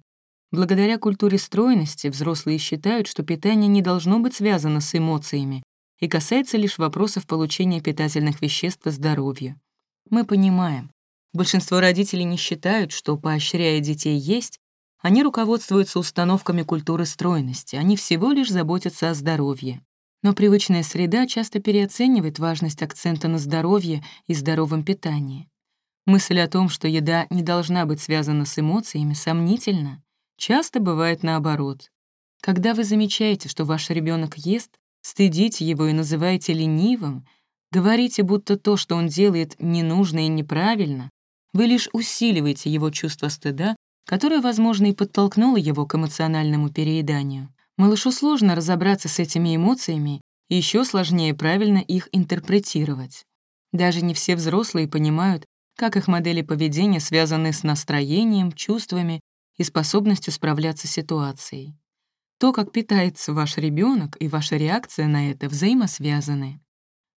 A: Благодаря культуре стройности взрослые считают, что питание не должно быть связано с эмоциями и касается лишь вопросов получения питательных веществ и здоровья. Мы понимаем, большинство родителей не считают, что, поощряя детей есть, они руководствуются установками культуры стройности, они всего лишь заботятся о здоровье. Но привычная среда часто переоценивает важность акцента на здоровье и здоровом питании. Мысль о том, что еда не должна быть связана с эмоциями, сомнительна. Часто бывает наоборот. Когда вы замечаете, что ваш ребенок ест, стыдите его и называете ленивым, говорите, будто то, что он делает, не нужно и неправильно, вы лишь усиливаете его чувство стыда, которое, возможно, и подтолкнуло его к эмоциональному перееданию. Малышу сложно разобраться с этими эмоциями, и еще сложнее правильно их интерпретировать. Даже не все взрослые понимают, как их модели поведения связаны с настроением, чувствами и способностью справляться с ситуацией. То, как питается ваш ребенок и ваша реакция на это взаимосвязаны.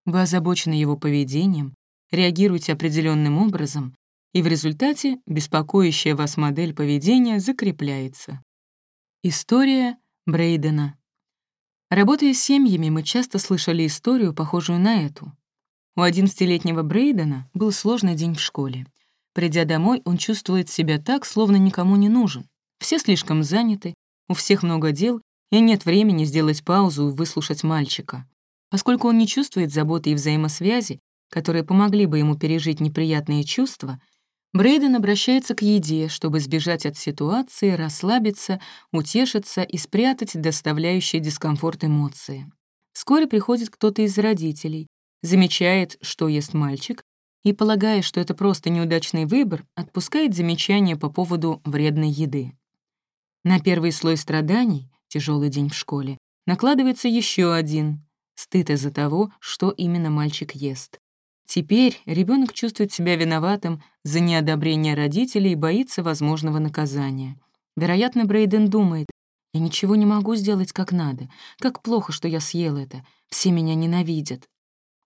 A: Вы озабочены его поведением, реагируете определенным образом, и в результате беспокоящая вас модель поведения закрепляется. История Брейдена. Работая с семьями, мы часто слышали историю, похожую на эту. У 11-летнего Брейдена был сложный день в школе. Придя домой, он чувствует себя так, словно никому не нужен. Все слишком заняты, у всех много дел, и нет времени сделать паузу и выслушать мальчика. Поскольку он не чувствует заботы и взаимосвязи, которые помогли бы ему пережить неприятные чувства, Брейден обращается к еде, чтобы сбежать от ситуации, расслабиться, утешиться и спрятать доставляющие дискомфорт эмоции. Вскоре приходит кто-то из родителей, замечает, что ест мальчик, и, полагая, что это просто неудачный выбор, отпускает замечания по поводу вредной еды. На первый слой страданий, тяжелый день в школе, накладывается еще один — стыд из-за того, что именно мальчик ест. Теперь ребенок чувствует себя виноватым за неодобрение родителей и боится возможного наказания. Вероятно, Брейден думает, «Я ничего не могу сделать как надо. Как плохо, что я съел это. Все меня ненавидят».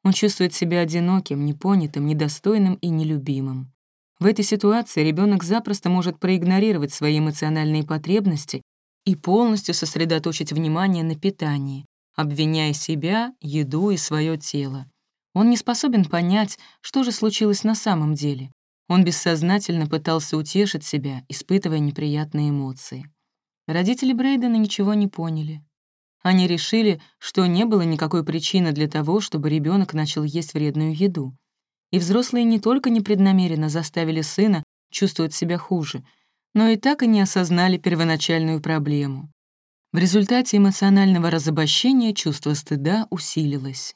A: Он чувствует себя одиноким, непонятым, недостойным и нелюбимым. В этой ситуации ребенок запросто может проигнорировать свои эмоциональные потребности и полностью сосредоточить внимание на питании, обвиняя себя, еду и свое тело. Он не способен понять, что же случилось на самом деле. Он бессознательно пытался утешить себя, испытывая неприятные эмоции. Родители Брейдена ничего не поняли. Они решили, что не было никакой причины для того, чтобы ребенок начал есть вредную еду. И взрослые не только непреднамеренно заставили сына чувствовать себя хуже, но и так и не осознали первоначальную проблему. В результате эмоционального разобщения чувство стыда усилилось.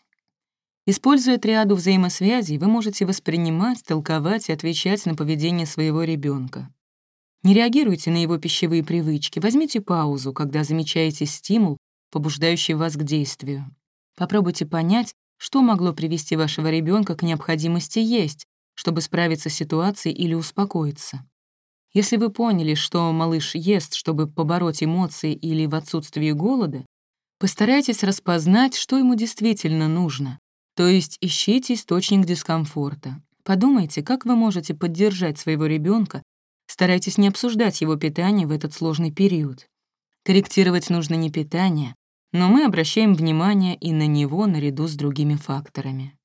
A: Используя триаду взаимосвязей, вы можете воспринимать, толковать и отвечать на поведение своего ребенка. Не реагируйте на его пищевые привычки, возьмите паузу, когда замечаете стимул, побуждающий вас к действию. Попробуйте понять, что могло привести вашего ребенка к необходимости есть, чтобы справиться с ситуацией или успокоиться. Если вы поняли, что малыш ест, чтобы побороть эмоции или в отсутствии голода, постарайтесь распознать, что ему действительно нужно, то есть ищите источник дискомфорта. Подумайте, как вы можете поддержать своего ребенка. Старайтесь не обсуждать его питание в этот сложный период. Корректировать нужно не питание, но мы обращаем внимание и на него наряду с другими факторами.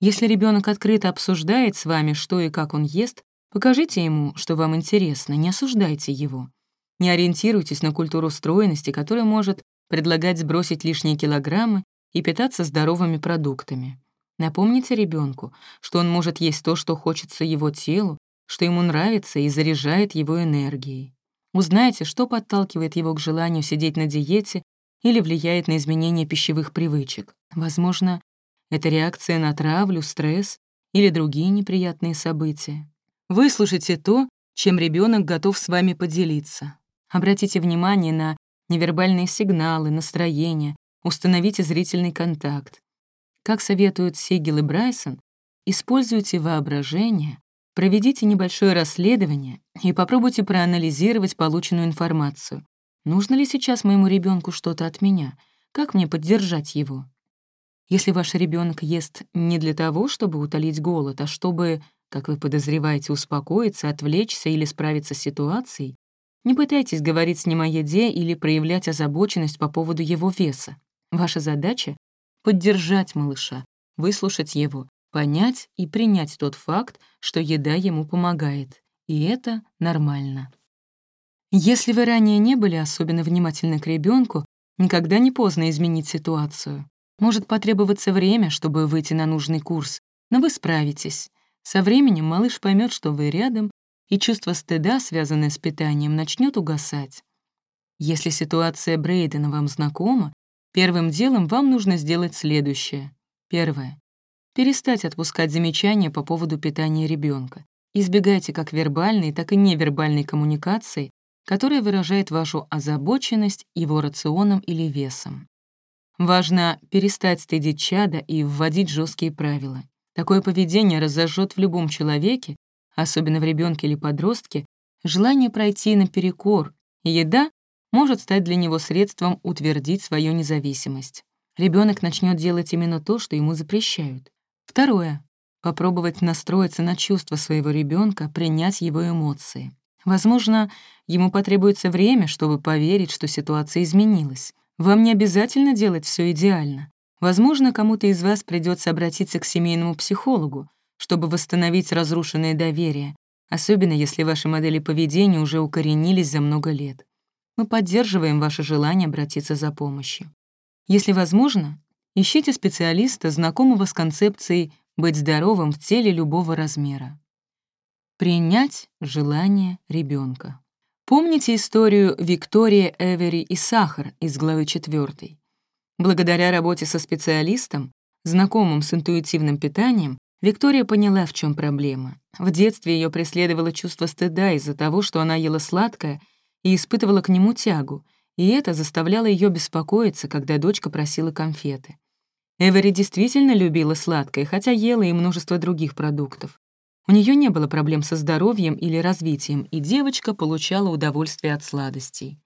A: Если ребенок открыто обсуждает с вами, что и как он ест, покажите ему, что вам интересно, не осуждайте его. Не ориентируйтесь на культуру стройности, которая может предлагать сбросить лишние килограммы и питаться здоровыми продуктами. Напомните ребенку, что он может есть то, что хочется его телу, что ему нравится и заряжает его энергией. Узнайте, что подталкивает его к желанию сидеть на диете или влияет на изменение пищевых привычек. Возможно, это реакция на травлю, стресс или другие неприятные события. Выслушайте то, чем ребенок готов с вами поделиться. Обратите внимание на невербальные сигналы, настроение, Установите зрительный контакт. Как советуют Сигел и Брайсон, используйте воображение, проведите небольшое расследование и попробуйте проанализировать полученную информацию. Нужно ли сейчас моему ребенку что-то от меня? Как мне поддержать его? Если ваш ребенок ест не для того, чтобы утолить голод, а чтобы, как вы подозреваете, успокоиться, отвлечься или справиться с ситуацией, не пытайтесь говорить с ним о еде или проявлять озабоченность по поводу его веса. Ваша задача — поддержать малыша, выслушать его, понять и принять тот факт, что еда ему помогает. И это нормально. Если вы ранее не были особенно внимательны к ребенку, никогда не поздно изменить ситуацию. Может потребоваться время, чтобы выйти на нужный курс, но вы справитесь. Со временем малыш поймет, что вы рядом, и чувство стыда, связанное с питанием, начнет угасать. Если ситуация Брейдена вам знакома, первым делом вам нужно сделать следующее. Первое. Перестать отпускать замечания по поводу питания ребенка. Избегайте как вербальной, так и невербальной коммуникации, которая выражает вашу озабоченность его рационом или весом. Важно перестать стыдить чада и вводить жесткие правила. Такое поведение разожжет в любом человеке, особенно в ребенке или подростке, желание пройти наперекор, и еда может стать для него средством утвердить свою независимость. Ребенок начнет делать именно то, что ему запрещают. Второе. Попробовать настроиться на чувства своего ребенка, принять его эмоции. Возможно, ему потребуется время, чтобы поверить, что ситуация изменилась. Вам не обязательно делать все идеально. Возможно, кому-то из вас придется обратиться к семейному психологу, чтобы восстановить разрушенное доверие, особенно если ваши модели поведения уже укоренились за много лет. Мы поддерживаем ваше желание обратиться за помощью. Если возможно, ищите специалиста, знакомого с концепцией «быть здоровым в теле любого размера». Принять желание ребенка. Помните историю Виктории Эвери и сахар из главы 4? Благодаря работе со специалистом, знакомым с интуитивным питанием, Виктория поняла, в чем проблема. В детстве ее преследовало чувство стыда из-за того, что она ела сладкое и испытывала к нему тягу, и это заставляло ее беспокоиться, когда дочка просила конфеты. Эвери действительно любила сладкое, хотя ела и множество других продуктов. У нее не было проблем со здоровьем или развитием, и девочка получала удовольствие от сладостей.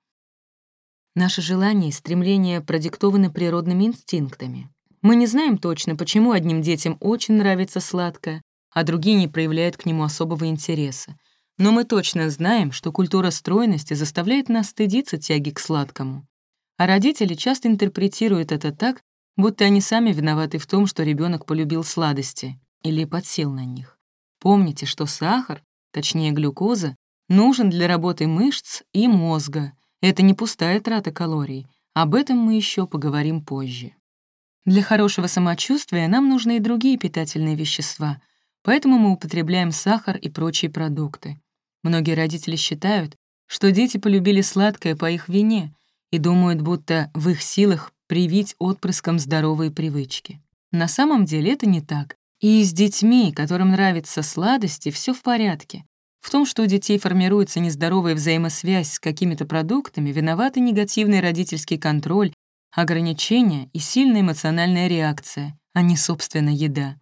A: Наши желания и стремления продиктованы природными инстинктами. Мы не знаем точно, почему одним детям очень нравится сладкое, а другие не проявляют к нему особого интереса. Но мы точно знаем, что культура стройности заставляет нас стыдиться тяги к сладкому. А родители часто интерпретируют это так, будто они сами виноваты в том, что ребенок полюбил сладости или подсел на них. Помните, что сахар, точнее глюкоза, нужен для работы мышц и мозга. Это не пустая трата калорий. Об этом мы еще поговорим позже. Для хорошего самочувствия нам нужны и другие питательные вещества, поэтому мы употребляем сахар и прочие продукты. Многие родители считают, что дети полюбили сладкое по их вине и думают, будто в их силах привить отпрыскам здоровые привычки. На самом деле это не так. И с детьми, которым нравятся сладости, все в порядке. В том, что у детей формируется нездоровая взаимосвязь с какими-то продуктами, виноваты негативный родительский контроль, ограничения и сильная эмоциональная реакция, а не собственная еда.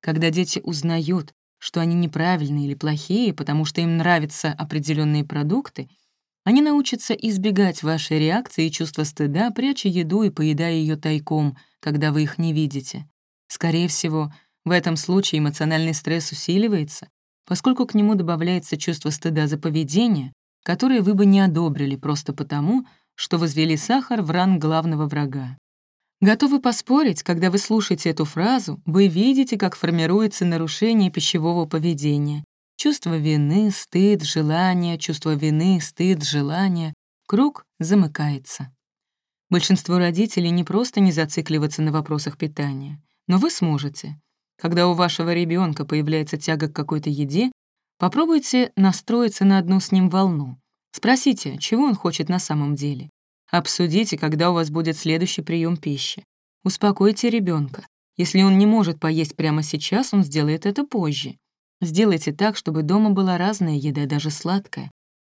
A: Когда дети узнают, что они неправильные или плохие, потому что им нравятся определенные продукты, они научатся избегать вашей реакции и чувства стыда, пряча еду и поедая ее тайком, когда вы их не видите. Скорее всего, в этом случае эмоциональный стресс усиливается, поскольку к нему добавляется чувство стыда за поведение, которое вы бы не одобрили просто потому, что возвели сахар в ранг главного врага. Готовы поспорить, когда вы слушаете эту фразу, вы видите, как формируется нарушение пищевого поведения. Чувство вины, стыд, желание, чувство вины, стыд, желание. Круг замыкается. Большинство родителей не просто не зацикливаться на вопросах питания, но вы сможете. Когда у вашего ребенка появляется тяга к какой-то еде, попробуйте настроиться на одну с ним волну. Спросите, чего он хочет на самом деле. Обсудите, когда у вас будет следующий прием пищи. Успокойте ребенка. Если он не может поесть прямо сейчас, он сделает это позже. Сделайте так, чтобы дома была разная еда, даже сладкая.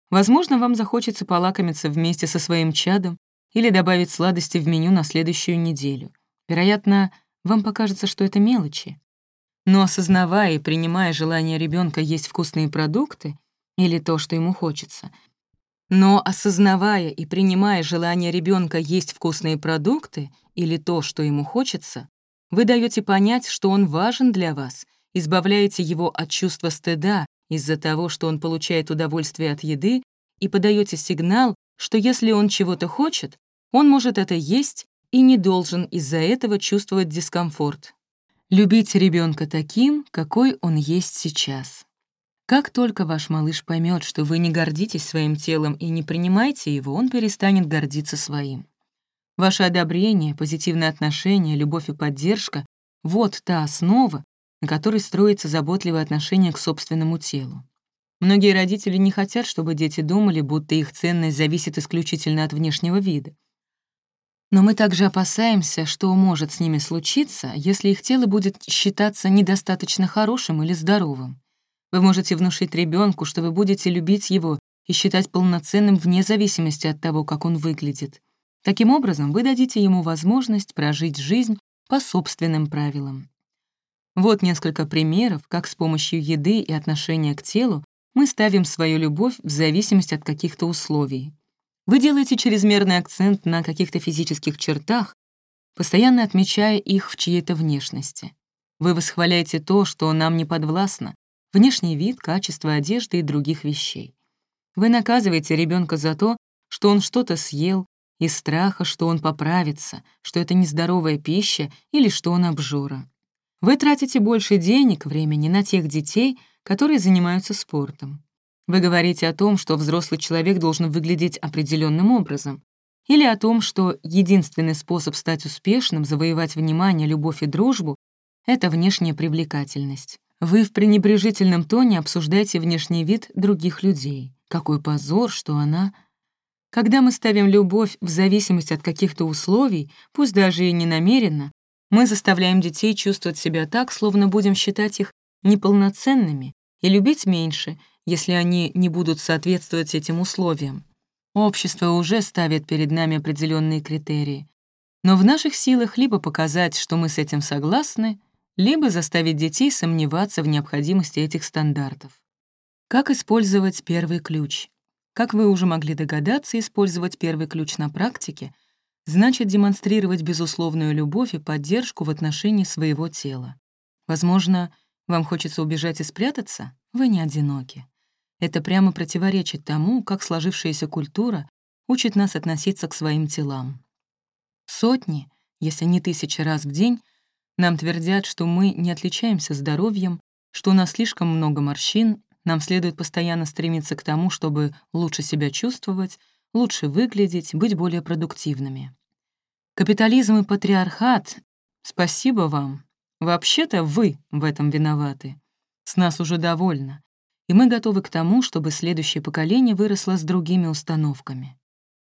A: Возможно, вам захочется полакомиться вместе со своим чадом или добавить сладости в меню на следующую неделю. Вероятно, вам покажется, что это мелочи, но осознавая и принимая желание ребенка есть вкусные продукты или то, что ему хочется, но осознавая и принимая желание ребенка есть вкусные продукты или то, что ему хочется, Вы даете понять, что он важен для вас, избавляете его от чувства стыда из-за того, что он получает удовольствие от еды, и подаете сигнал, что если он чего-то хочет, он может это есть и не должен из-за этого чувствовать дискомфорт. Любите ребенка таким, какой он есть сейчас. Как только ваш малыш поймет, что вы не гордитесь своим телом и не принимаете его, он перестанет гордиться своим. Ваше одобрение, позитивное отношение, любовь и поддержка — вот та основа, на которой строится заботливое отношение к собственному телу. Многие родители не хотят, чтобы дети думали, будто их ценность зависит исключительно от внешнего вида. Но мы также опасаемся, что может с ними случиться, если их тело будет считаться недостаточно хорошим или здоровым. Вы можете внушить ребенку, что вы будете любить его и считать полноценным вне зависимости от того, как он выглядит. Таким образом, вы дадите ему возможность прожить жизнь по собственным правилам. Вот несколько примеров, как с помощью еды и отношения к телу мы ставим свою любовь в зависимости от каких-то условий. Вы делаете чрезмерный акцент на каких-то физических чертах, постоянно отмечая их в чьей-то внешности. Вы восхваляете то, что нам не подвластно, внешний вид, качество одежды и других вещей. Вы наказываете ребенка за то, что он что-то съел, из страха, что он поправится, что это нездоровая пища или что он обжора. Вы тратите больше денег, времени на тех детей, которые занимаются спортом. Вы говорите о том, что взрослый человек должен выглядеть определенным образом, или о том, что единственный способ стать успешным, завоевать внимание, любовь и дружбу — это внешняя привлекательность. Вы в пренебрежительном тоне обсуждаете внешний вид других людей. Какой позор, что она... Когда мы ставим любовь в зависимость от каких-то условий, пусть даже и не намеренно, мы заставляем детей чувствовать себя так, словно будем считать их неполноценными и любить меньше, если они не будут соответствовать этим условиям. Общество уже ставит перед нами определенные критерии. Но в наших силах либо показать, что мы с этим согласны, либо заставить детей сомневаться в необходимости этих стандартов. Как использовать первый ключ? Как вы уже могли догадаться, использовать первый ключ на практике значит демонстрировать безусловную любовь и поддержку в отношении своего тела. Возможно, вам хочется убежать и спрятаться? Вы не одиноки. Это прямо противоречит тому, как сложившаяся культура учит нас относиться к своим телам. Сотни, если не тысячи раз в день нам твердят, что мы не отличаемся здоровьем, что у нас слишком много морщин, нам следует постоянно стремиться к тому, чтобы лучше себя чувствовать, лучше выглядеть, быть более продуктивными. Капитализм и патриархат, спасибо вам. Вообще-то вы в этом виноваты. С нас уже довольно. И мы готовы к тому, чтобы следующее поколение выросло с другими установками.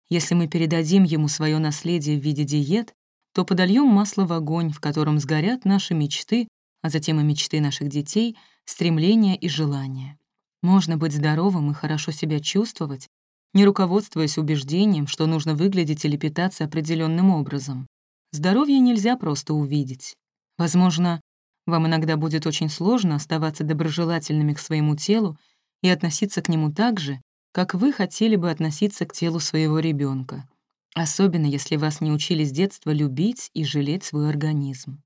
A: Если мы передадим ему свое наследие в виде диет, то подольем масло в огонь, в котором сгорят наши мечты, а затем и мечты наших детей, стремления и желания. Можно быть здоровым и хорошо себя чувствовать, не руководствуясь убеждением, что нужно выглядеть или питаться определенным образом. Здоровье нельзя просто увидеть. Возможно, вам иногда будет очень сложно оставаться доброжелательными к своему телу и относиться к нему так же, как вы хотели бы относиться к телу своего ребенка особенно если вас не учили с детства любить и жалеть свой организм.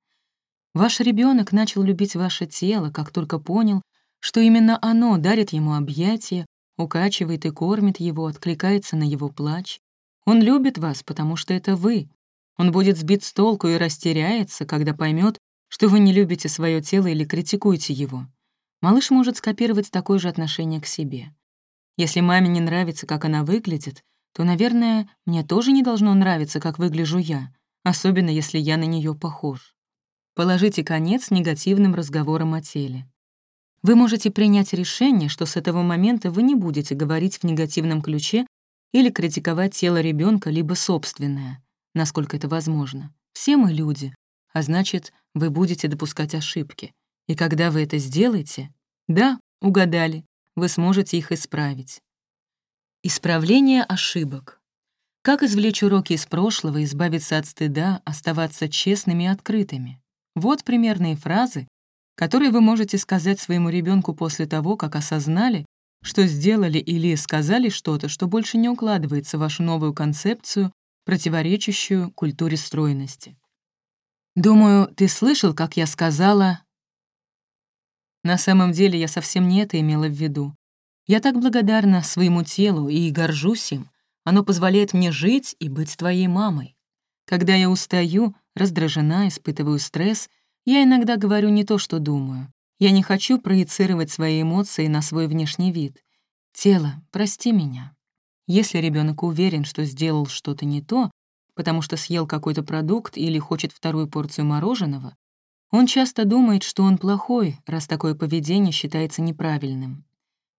A: Ваш ребенок начал любить ваше тело, как только понял, что именно оно дарит ему объятия, укачивает и кормит его, откликается на его плач. Он любит вас, потому что это вы. Он будет сбит с толку и растеряется, когда поймет, что вы не любите свое тело или критикуете его. Малыш может скопировать такое же отношение к себе. Если маме не нравится, как она выглядит, то, наверное, мне тоже не должно нравиться, как выгляжу я, особенно если я на нее похож. Положите конец негативным разговорам о теле. Вы можете принять решение, что с этого момента вы не будете говорить в негативном ключе или критиковать тело ребенка либо собственное, насколько это возможно. Все мы люди, а значит, вы будете допускать ошибки. И когда вы это сделаете, да, угадали, вы сможете их исправить. Исправление ошибок. Как извлечь уроки из прошлого, избавиться от стыда, оставаться честными и открытыми? Вот примерные фразы, которые вы можете сказать своему ребенку после того, как осознали, что сделали или сказали что-то, что больше не укладывается в вашу новую концепцию, противоречащую культуре стройности. Думаю, ты слышал, как я сказала... На самом деле я совсем не это имела в виду. Я так благодарна своему телу и горжусь им. Оно позволяет мне жить и быть твоей мамой. Когда я устаю, раздражена, испытываю стресс, я иногда говорю не то, что думаю. Я не хочу проецировать свои эмоции на свой внешний вид. Тело, прости меня. Если ребенок уверен, что сделал что-то не то, потому что съел какой-то продукт или хочет вторую порцию мороженого, он часто думает, что он плохой, раз такое поведение считается неправильным.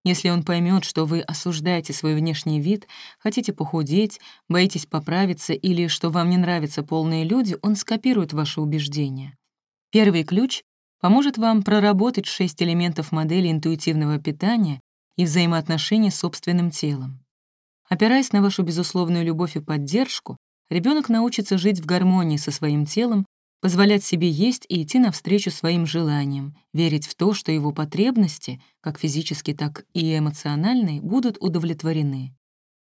A: Если он поймет, что вы осуждаете свой внешний вид, хотите похудеть, боитесь поправиться или что вам не нравятся полные люди, он скопирует ваши убеждения. Первый ключ поможет вам проработать шесть элементов модели интуитивного питания и взаимоотношений с собственным телом. Опираясь на вашу безусловную любовь и поддержку, ребенок научится жить в гармонии со своим телом позволять себе есть и идти навстречу своим желаниям, верить в то, что его потребности, как физические, так и эмоциональные, будут удовлетворены.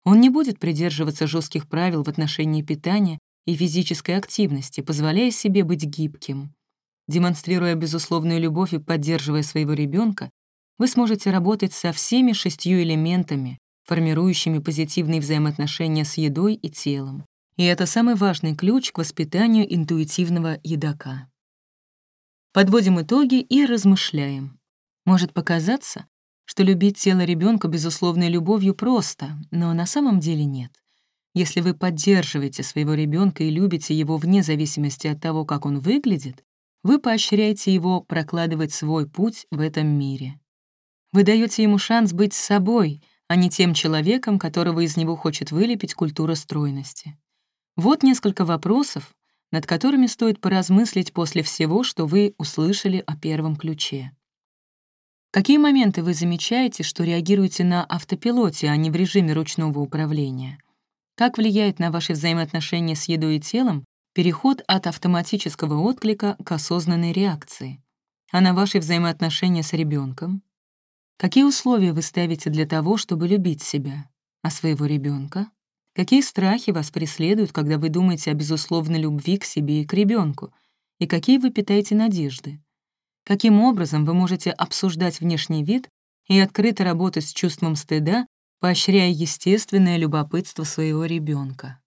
A: Он не будет придерживаться жестких правил в отношении питания и физической активности, позволяя себе быть гибким. Демонстрируя безусловную любовь и поддерживая своего ребенка, вы сможете работать со всеми шестью элементами, формирующими позитивные взаимоотношения с едой и телом. И это самый важный ключ к воспитанию интуитивного едока. Подводим итоги и размышляем. Может показаться, что любить тело ребенка безусловной любовью просто, но на самом деле нет. Если вы поддерживаете своего ребенка и любите его вне зависимости от того, как он выглядит, вы поощряете его прокладывать свой путь в этом мире. Вы даете ему шанс быть собой, а не тем человеком, которого из него хочет вылепить культура стройности. Вот несколько вопросов, над которыми стоит поразмыслить после всего, что вы услышали о первом ключе. Какие моменты вы замечаете, что реагируете на автопилоте, а не в режиме ручного управления? Как влияет на ваши взаимоотношения с едой и телом переход от автоматического отклика к осознанной реакции? А на ваши взаимоотношения с ребенком? Какие условия вы ставите для того, чтобы любить себя, а своего ребенка? Какие страхи вас преследуют, когда вы думаете о безусловной любви к себе и к ребенку? И какие вы питаете надежды? Каким образом вы можете обсуждать внешний вид и открыто работать с чувством стыда, поощряя естественное любопытство своего ребенка?